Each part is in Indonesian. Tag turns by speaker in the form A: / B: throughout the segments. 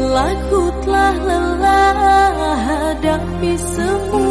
A: Pulangku telah lelah hadapi semua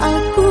A: aku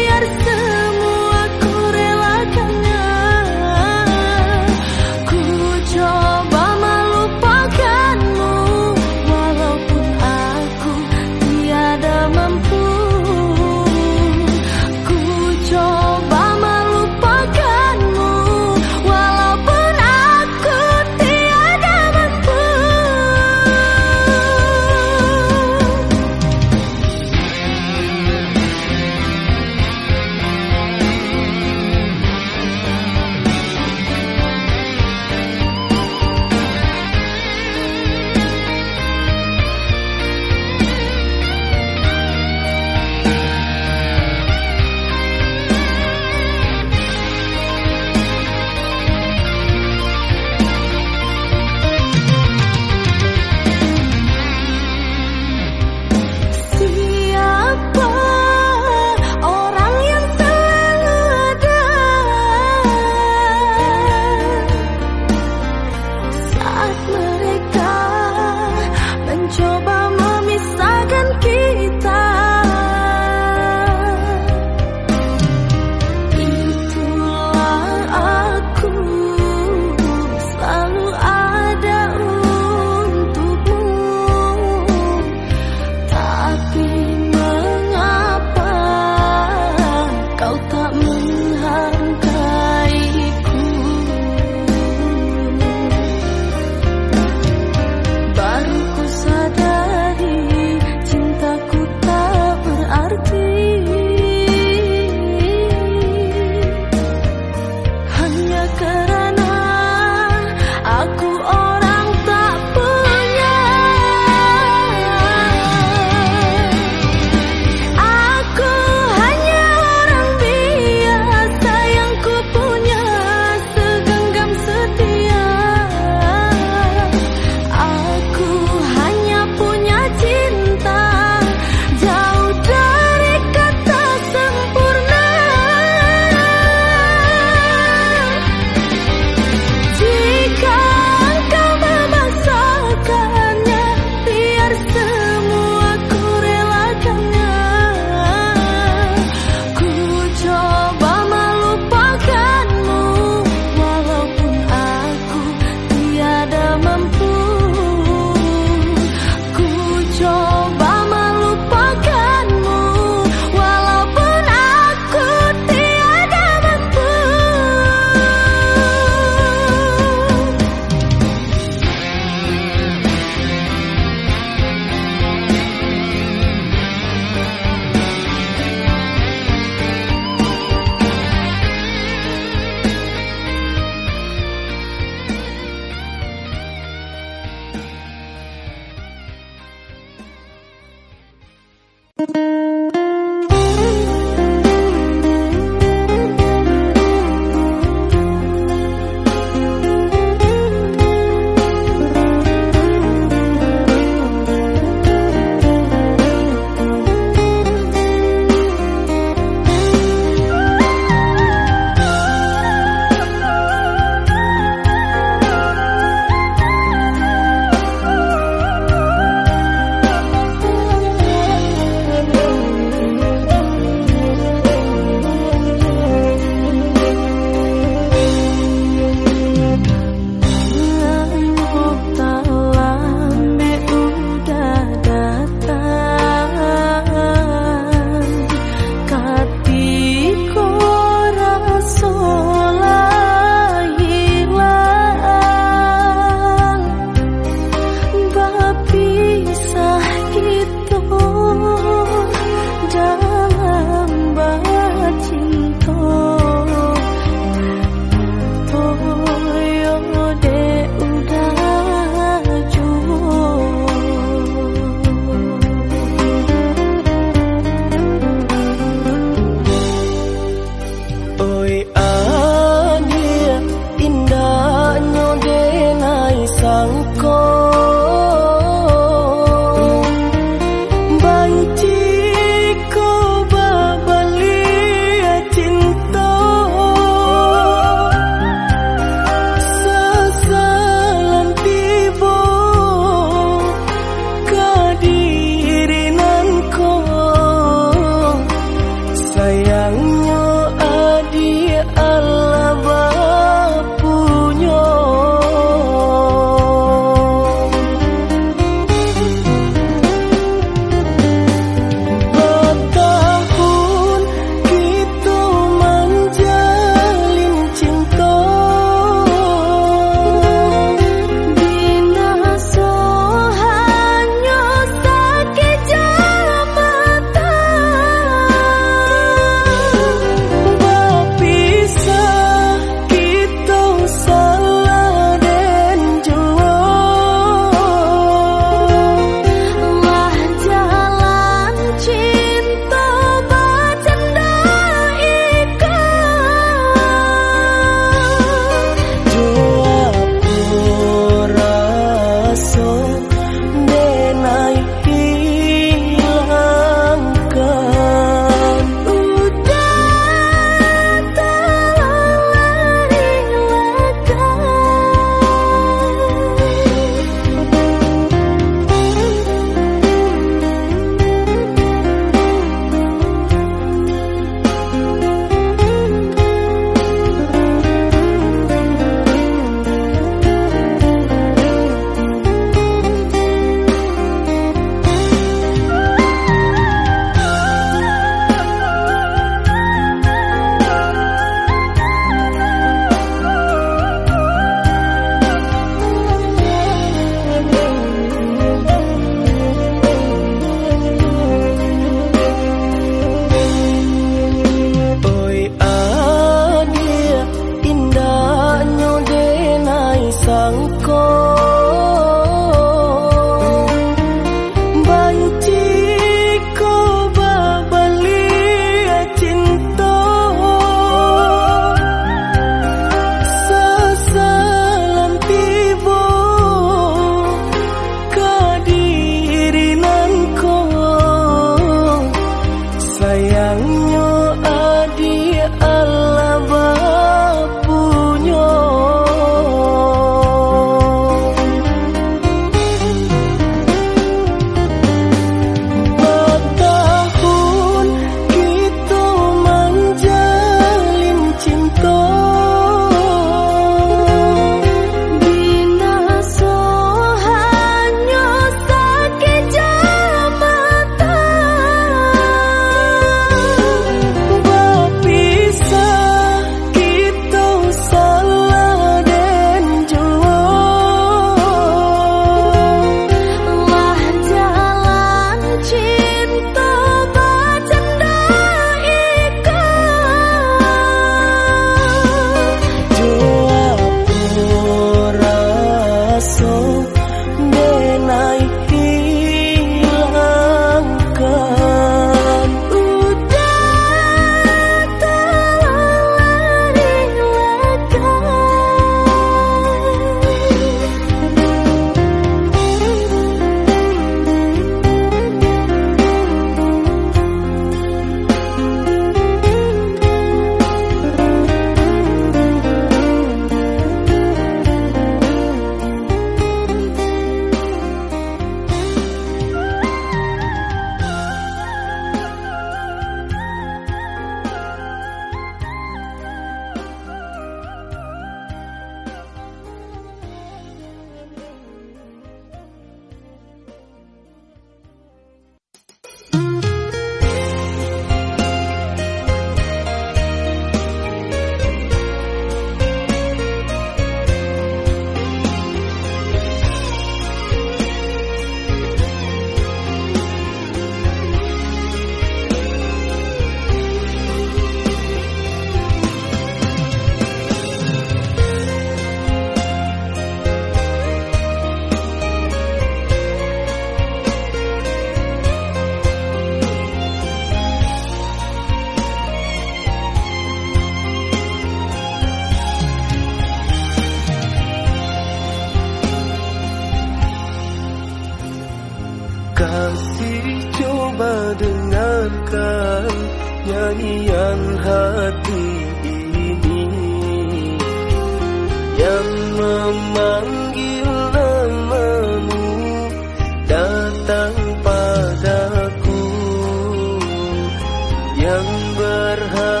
B: yang berharap